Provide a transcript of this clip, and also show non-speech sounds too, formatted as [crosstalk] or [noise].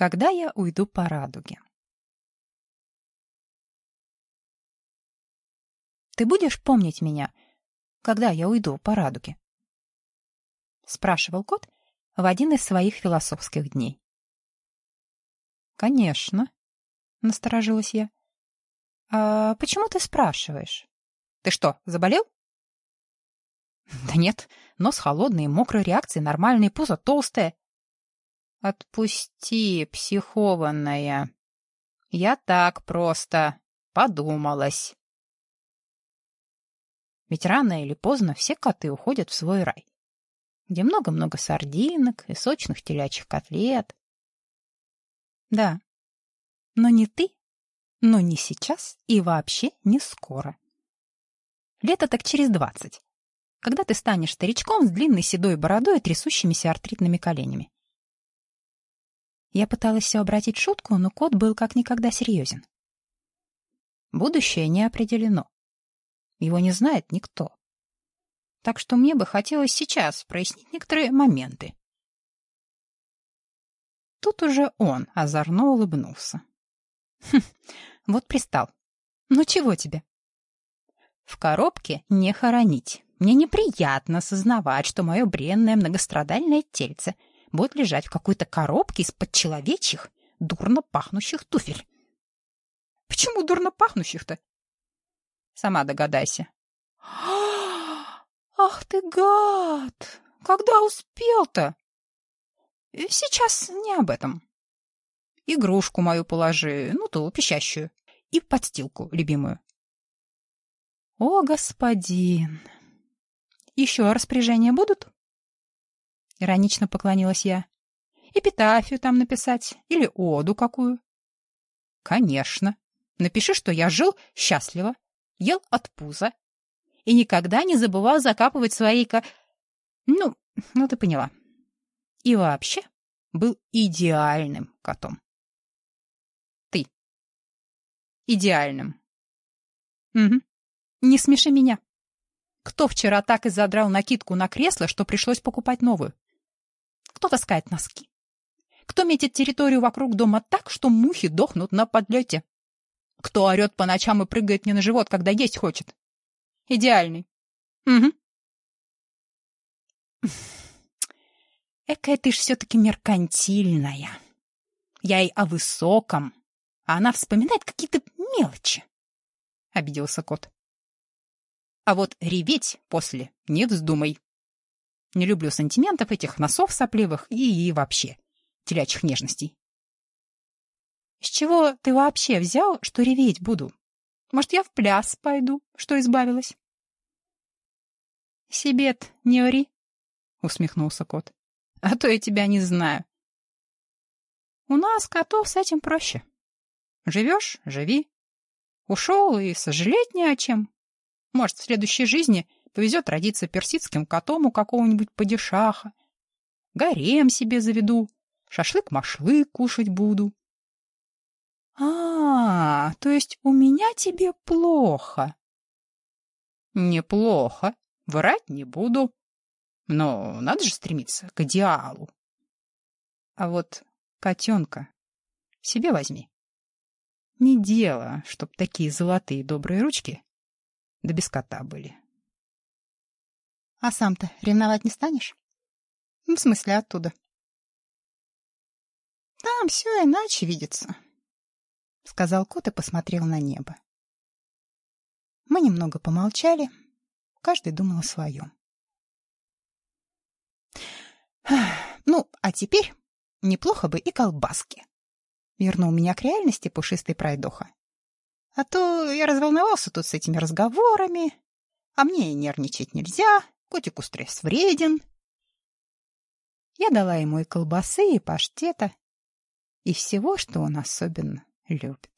Когда я уйду по радуге? Ты будешь помнить меня, когда я уйду по радуге? Спрашивал кот в один из своих философских дней. Конечно, насторожилась я. А почему ты спрашиваешь? Ты что, заболел? Да нет, нос холодный, мокрая реакция, нормальный, пузо толстое. Отпусти, психованная. Я так просто подумалась. Ведь рано или поздно все коты уходят в свой рай, где много-много сардинок и сочных телячьих котлет. Да, но не ты, но не сейчас и вообще не скоро. Лето так через двадцать, когда ты станешь старичком с длинной седой бородой и трясущимися артритными коленями. Я пыталась все обратить шутку, но кот был как никогда серьезен. Будущее не определено. Его не знает никто. Так что мне бы хотелось сейчас прояснить некоторые моменты. Тут уже он озорно улыбнулся. Хм, вот пристал. Ну чего тебе? В коробке не хоронить. Мне неприятно сознавать, что мое бренное многострадальное тельце — будет лежать в какой-то коробке из-под человечьих, дурно пахнущих туфель. Почему дурно пахнущих-то? Сама догадайся. [gasps] Ах ты гад! Когда успел-то? Сейчас не об этом. Игрушку мою положи, ну ту, пищащую, и подстилку любимую. О, господин! Еще распоряжения будут? Иронично поклонилась я. Эпитафию там написать или оду какую? Конечно. Напиши, что я жил счастливо, ел от пуза и никогда не забывал закапывать свои ко... Ну, ну ты поняла. И вообще был идеальным котом. Ты. Идеальным. Угу. Не смеши меня. Кто вчера так и задрал накидку на кресло, что пришлось покупать новую? Кто таскает носки? Кто метит территорию вокруг дома так, что мухи дохнут на подлете? Кто орет по ночам и прыгает мне на живот, когда есть хочет? Идеальный. Угу. Экая ты ж все-таки меркантильная. Я и о высоком, а она вспоминает какие-то мелочи. Обиделся кот. А вот реветь после не вздумай. Не люблю сантиментов этих носов сопливых и, и вообще телячьих нежностей. С чего ты вообще взял, что реветь буду? Может, я в пляс пойду, что избавилась? Себе-то не ори, усмехнулся кот. А то я тебя не знаю. У нас, котов, с этим проще. Живешь — живи. Ушел и сожалеть не о чем. Может, в следующей жизни Повезет родиться персидским котом у какого-нибудь падишаха. Гарем себе заведу, шашлык-машлык кушать буду. А, то есть у меня тебе плохо? Неплохо, врать не буду. Но надо же стремиться к идеалу. А вот котенка себе возьми. Не дело, чтоб такие золотые добрые ручки да без кота были. А сам-то ревновать не станешь? Ну, в смысле, оттуда. Там все иначе видится, — сказал кот и посмотрел на небо. Мы немного помолчали, каждый думал о своем. Ну, а теперь неплохо бы и колбаски. Вернул меня к реальности пушистый пройдоха. А то я разволновался тут с этими разговорами, а мне и нервничать нельзя, Котику стресс вреден. Я дала ему и колбасы, и паштета, и всего, что он особенно любит.